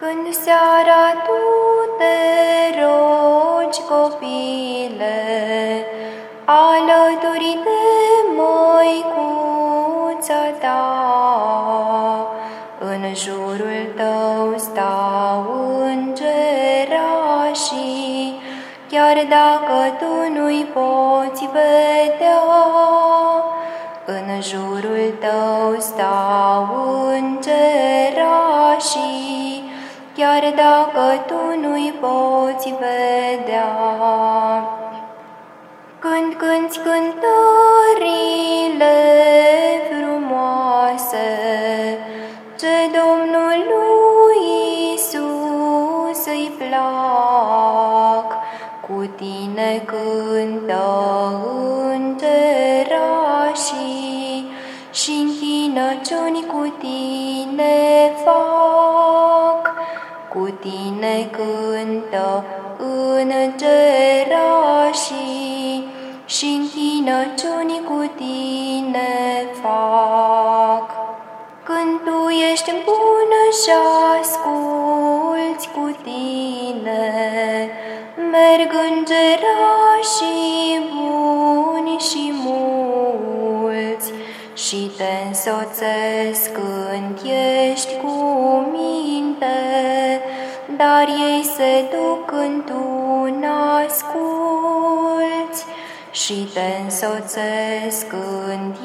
Când seara tu te rogi, copile, alături de măicuța ta, în jurul tău stau îngerașii, chiar dacă tu nu-i poți vedea, în jurul tău stau îngerașii, chiar dacă tu nu-i poți vedea. Când cânti cântările frumoase, ce Domnului Iisus îi plac, cu tine cântă îngerașii și închinăciuni cu tine fac. Cu tine cântă îngerașii și închinăciuni cu tine fac. Când tu ești bună și asculți cu tine, merg îngerașii buni și mulți și te însoțesc când ești cu minte, dar ei se duc când tu n-asculți și te însoțesc când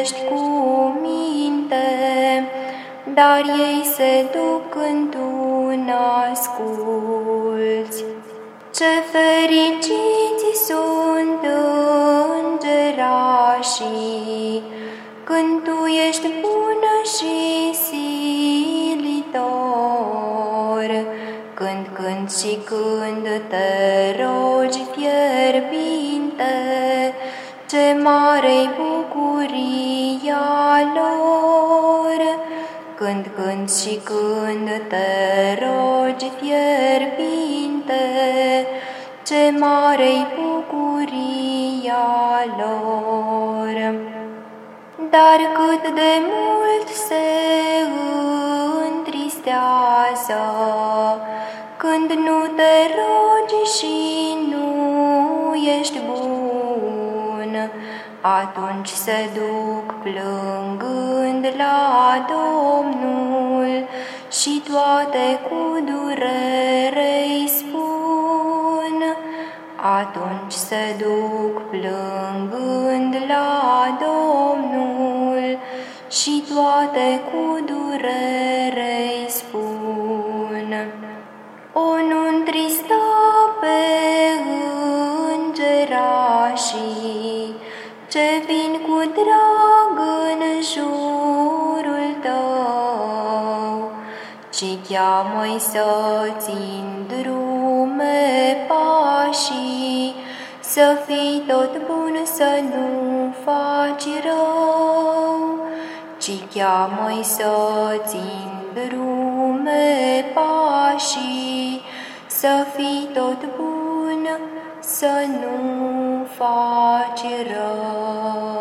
ești cu minte, dar ei se duc când tu n-asculți. Ce fericiți sunt îngerașii când tu ești bună și când te rogi fierbinte, ce mare-i bucuria lor, când când și când te rogi fierbinte, ce mare-i bucuria lor. Dar cât de mult se întristează când nu te rogi și nu ești bun, atunci se duc plângând la Domnul și toate cu durere îi spun. Atunci se duc plângând la Domnul și toate cu durere îi întrista pe îngerașii ce vin cu drag în jurul tău, ci cheamă-i să țin drume pașii, să fii tot bun, să nu faci rău, ci cheamă-i să țin drume pașii, să fii tot bun, să nu faci rău.